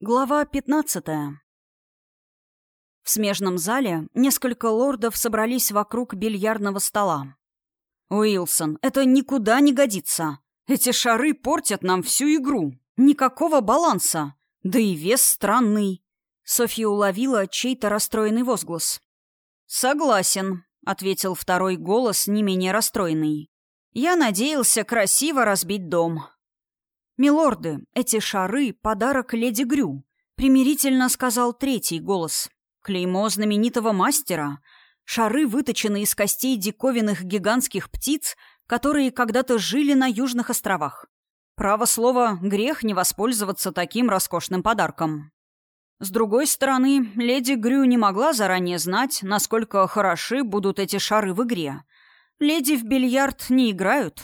Глава 15. В смежном зале несколько лордов собрались вокруг бильярдного стола. «Уилсон, это никуда не годится. Эти шары портят нам всю игру. Никакого баланса. Да и вес странный». Софья уловила чей-то расстроенный возглас. «Согласен», — ответил второй голос, не менее расстроенный. «Я надеялся красиво разбить дом, «Милорды, эти шары — подарок леди Грю», — примирительно сказал третий голос. «Клеймо знаменитого мастера. Шары выточены из костей диковинных гигантских птиц, которые когда-то жили на Южных островах. Право слово, грех не воспользоваться таким роскошным подарком». С другой стороны, леди Грю не могла заранее знать, насколько хороши будут эти шары в игре. Леди в бильярд не играют.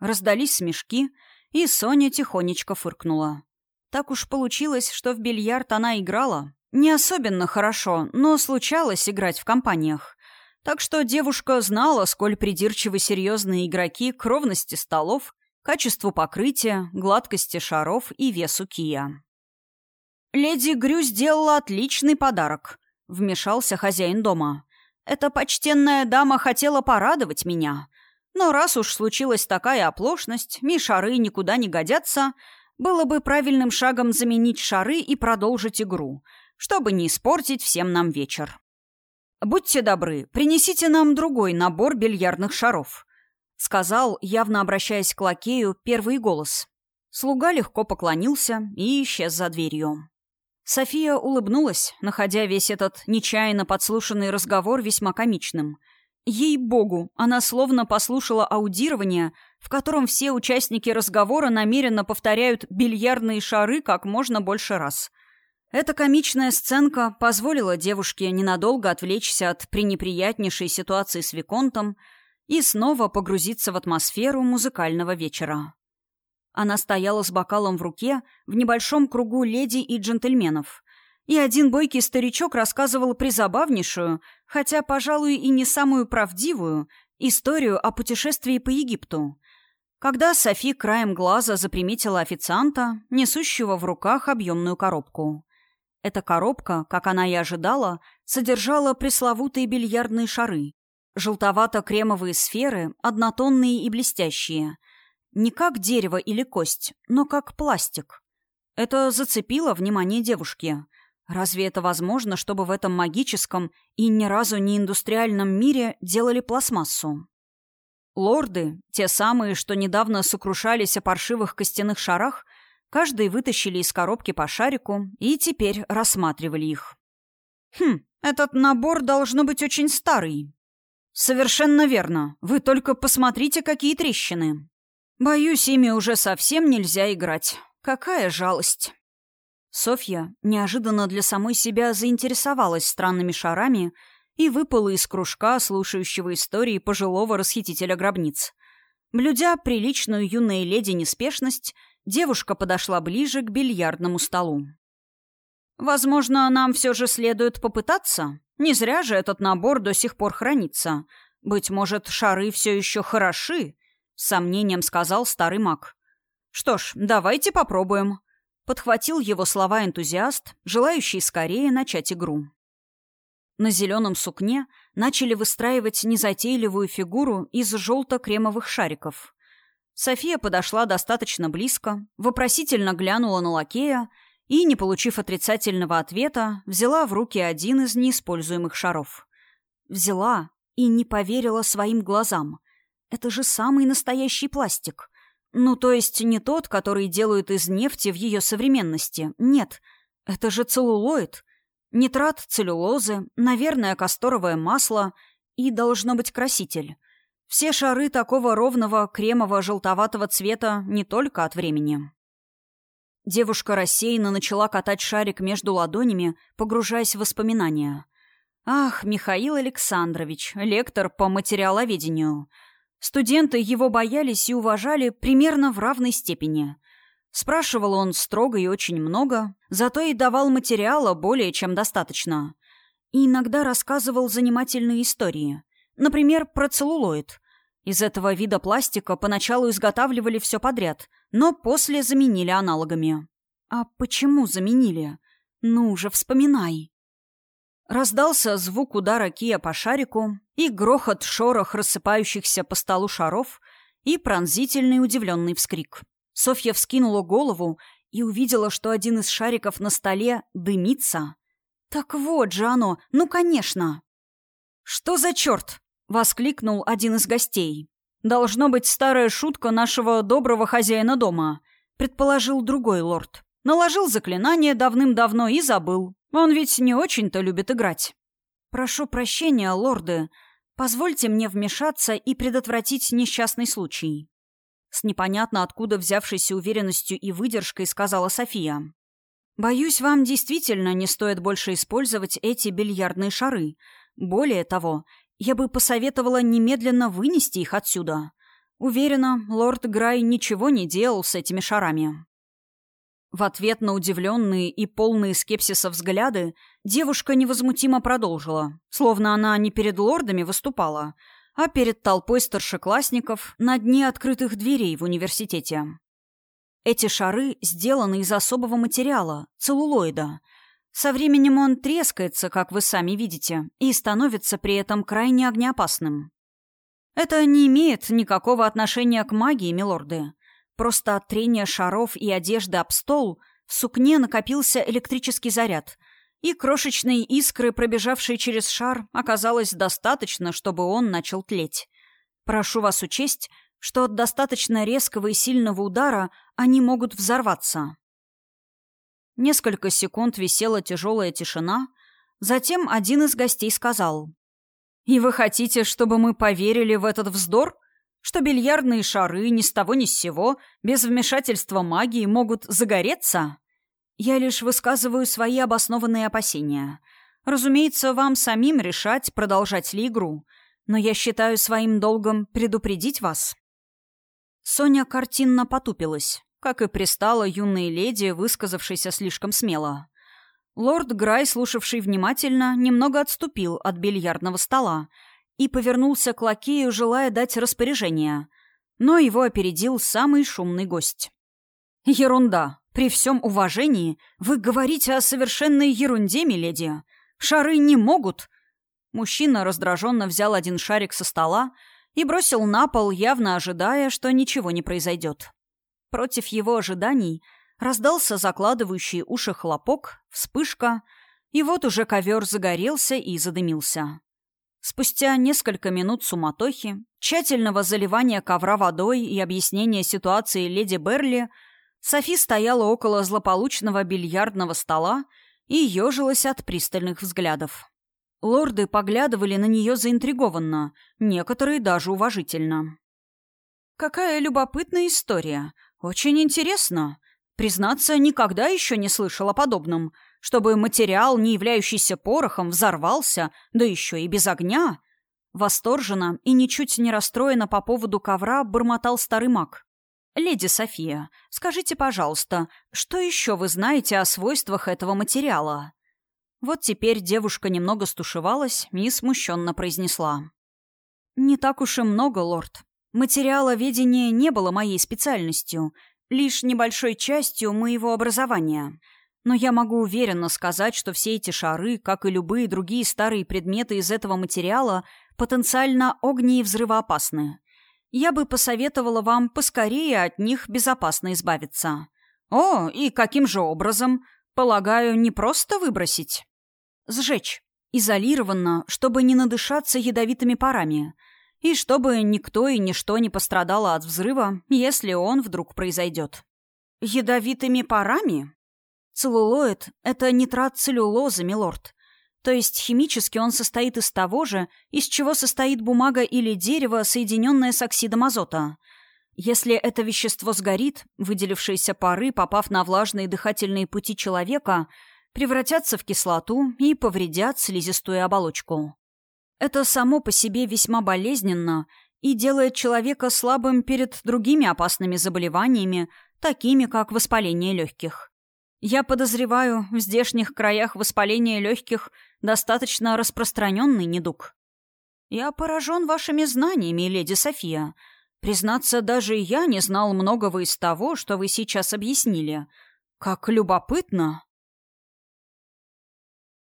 Раздались смешки — и Соня тихонечко фыркнула. Так уж получилось, что в бильярд она играла. Не особенно хорошо, но случалось играть в компаниях. Так что девушка знала, сколь придирчивы серьезные игроки к ровности столов, качеству покрытия, гладкости шаров и весу кия. «Леди Грю сделала отличный подарок», — вмешался хозяин дома. «Эта почтенная дама хотела порадовать меня. Но раз уж случилась такая оплошность, ми шары никуда не годятся, было бы правильным шагом заменить шары и продолжить игру, чтобы не испортить всем нам вечер. «Будьте добры, принесите нам другой набор бильярдных шаров», — сказал, явно обращаясь к лакею, первый голос. Слуга легко поклонился и исчез за дверью. София улыбнулась, находя весь этот нечаянно подслушанный разговор весьма комичным — Ей-богу, она словно послушала аудирование, в котором все участники разговора намеренно повторяют бильярдные шары как можно больше раз. Эта комичная сценка позволила девушке ненадолго отвлечься от пренеприятнейшей ситуации с Виконтом и снова погрузиться в атмосферу музыкального вечера. Она стояла с бокалом в руке в небольшом кругу леди и джентльменов, и один бойкий старичок рассказывал призабавнейшую, хотя, пожалуй, и не самую правдивую, историю о путешествии по Египту. Когда Софи краем глаза заприметила официанта, несущего в руках объемную коробку. Эта коробка, как она и ожидала, содержала пресловутые бильярдные шары. Желтовато-кремовые сферы, однотонные и блестящие. Не как дерево или кость, но как пластик. Это зацепило внимание девушки. Разве это возможно, чтобы в этом магическом и ни разу не индустриальном мире делали пластмассу? Лорды, те самые, что недавно сокрушались о паршивых костяных шарах, каждый вытащили из коробки по шарику и теперь рассматривали их. «Хм, этот набор должно быть очень старый». «Совершенно верно. Вы только посмотрите, какие трещины. Боюсь, ими уже совсем нельзя играть. Какая жалость». Софья неожиданно для самой себя заинтересовалась странными шарами и выпала из кружка, слушающего истории пожилого расхитителя гробниц. Блюдя приличную юной леди неспешность, девушка подошла ближе к бильярдному столу. «Возможно, нам все же следует попытаться? Не зря же этот набор до сих пор хранится. Быть может, шары все еще хороши?» — с сомнением сказал старый маг. «Что ж, давайте попробуем», Подхватил его слова энтузиаст, желающий скорее начать игру. На зеленом сукне начали выстраивать незатейливую фигуру из желто-кремовых шариков. София подошла достаточно близко, вопросительно глянула на лакея и, не получив отрицательного ответа, взяла в руки один из неиспользуемых шаров. Взяла и не поверила своим глазам. Это же самый настоящий пластик. Ну, то есть не тот, который делают из нефти в ее современности. Нет, это же целлулоид. Нитрат целлюлозы, наверное, касторовое масло и, должно быть, краситель. Все шары такого ровного кремово-желтоватого цвета не только от времени. Девушка рассеянно начала катать шарик между ладонями, погружаясь в воспоминания. «Ах, Михаил Александрович, лектор по материаловедению. Студенты его боялись и уважали примерно в равной степени. Спрашивал он строго и очень много, зато и давал материала более чем достаточно. И иногда рассказывал занимательные истории. Например, про целлулоид. Из этого вида пластика поначалу изготавливали все подряд, но после заменили аналогами. А почему заменили? Ну же, вспоминай. Раздался звук удара кия по шарику и грохот шорох рассыпающихся по столу шаров и пронзительный удивленный вскрик. Софья вскинула голову и увидела, что один из шариков на столе дымится. «Так вот же оно! Ну, конечно!» «Что за черт?» — воскликнул один из гостей. «Должно быть старая шутка нашего доброго хозяина дома», — предположил другой лорд. Наложил заклинание давным-давно и забыл. Он ведь не очень-то любит играть. «Прошу прощения, лорды. Позвольте мне вмешаться и предотвратить несчастный случай». С непонятно откуда взявшейся уверенностью и выдержкой сказала София. «Боюсь, вам действительно не стоит больше использовать эти бильярдные шары. Более того, я бы посоветовала немедленно вынести их отсюда. Уверена, лорд Грай ничего не делал с этими шарами». В ответ на удивленные и полные скепсиса взгляды девушка невозмутимо продолжила, словно она не перед лордами выступала, а перед толпой старшеклассников на дне открытых дверей в университете. Эти шары сделаны из особого материала – целлулоида. Со временем он трескается, как вы сами видите, и становится при этом крайне огнеопасным. Это не имеет никакого отношения к магии, милорды. Просто от трения шаров и одежды об стол в сукне накопился электрический заряд, и крошечные искры, пробежавшие через шар, оказалось достаточно, чтобы он начал тлеть. Прошу вас учесть, что от достаточно резкого и сильного удара они могут взорваться. Несколько секунд висела тяжелая тишина, затем один из гостей сказал. «И вы хотите, чтобы мы поверили в этот вздор?» Что бильярдные шары ни с того ни с сего, без вмешательства магии, могут загореться? Я лишь высказываю свои обоснованные опасения. Разумеется, вам самим решать, продолжать ли игру, но я считаю своим долгом предупредить вас. Соня картинно потупилась, как и пристала юной леди, высказавшейся слишком смело. Лорд Грай, слушавший внимательно, немного отступил от бильярдного стола, и повернулся к лакею, желая дать распоряжение. Но его опередил самый шумный гость. «Ерунда. При всем уважении вы говорите о совершенной ерунде, миледи. Шары не могут...» Мужчина раздраженно взял один шарик со стола и бросил на пол, явно ожидая, что ничего не произойдет. Против его ожиданий раздался закладывающий уши хлопок, вспышка, и вот уже ковер загорелся и задымился. Спустя несколько минут суматохи, тщательного заливания ковра водой и объяснения ситуации леди Берли, Софи стояла около злополучного бильярдного стола и ежилась от пристальных взглядов. Лорды поглядывали на нее заинтригованно, некоторые даже уважительно. «Какая любопытная история. Очень интересно. Признаться, никогда еще не слышала о подобном чтобы материал, не являющийся порохом, взорвался, да еще и без огня. Восторженно и ничуть не расстроена по поводу ковра бормотал старый маг. «Леди София, скажите, пожалуйста, что еще вы знаете о свойствах этого материала?» Вот теперь девушка немного стушевалась и смущенно произнесла. «Не так уж и много, лорд. Материаловедение не было моей специальностью, лишь небольшой частью моего образования». Но я могу уверенно сказать, что все эти шары, как и любые другие старые предметы из этого материала, потенциально огне- и взрывоопасны. Я бы посоветовала вам поскорее от них безопасно избавиться. О, и каким же образом? Полагаю, не просто выбросить? Сжечь. Изолированно, чтобы не надышаться ядовитыми парами. И чтобы никто и ничто не пострадало от взрыва, если он вдруг произойдет. Ядовитыми парами? Целлулоид — это нитрат целлюлозы, милорд. То есть химически он состоит из того же, из чего состоит бумага или дерево, соединенное с оксидом азота. Если это вещество сгорит, выделившиеся пары, попав на влажные дыхательные пути человека, превратятся в кислоту и повредят слизистую оболочку. Это само по себе весьма болезненно и делает человека слабым перед другими опасными заболеваниями, такими как воспаление легких. Я подозреваю, в здешних краях воспаление легких достаточно распространенный недуг. Я поражен вашими знаниями, леди София. Признаться, даже я не знал многого из того, что вы сейчас объяснили. Как любопытно.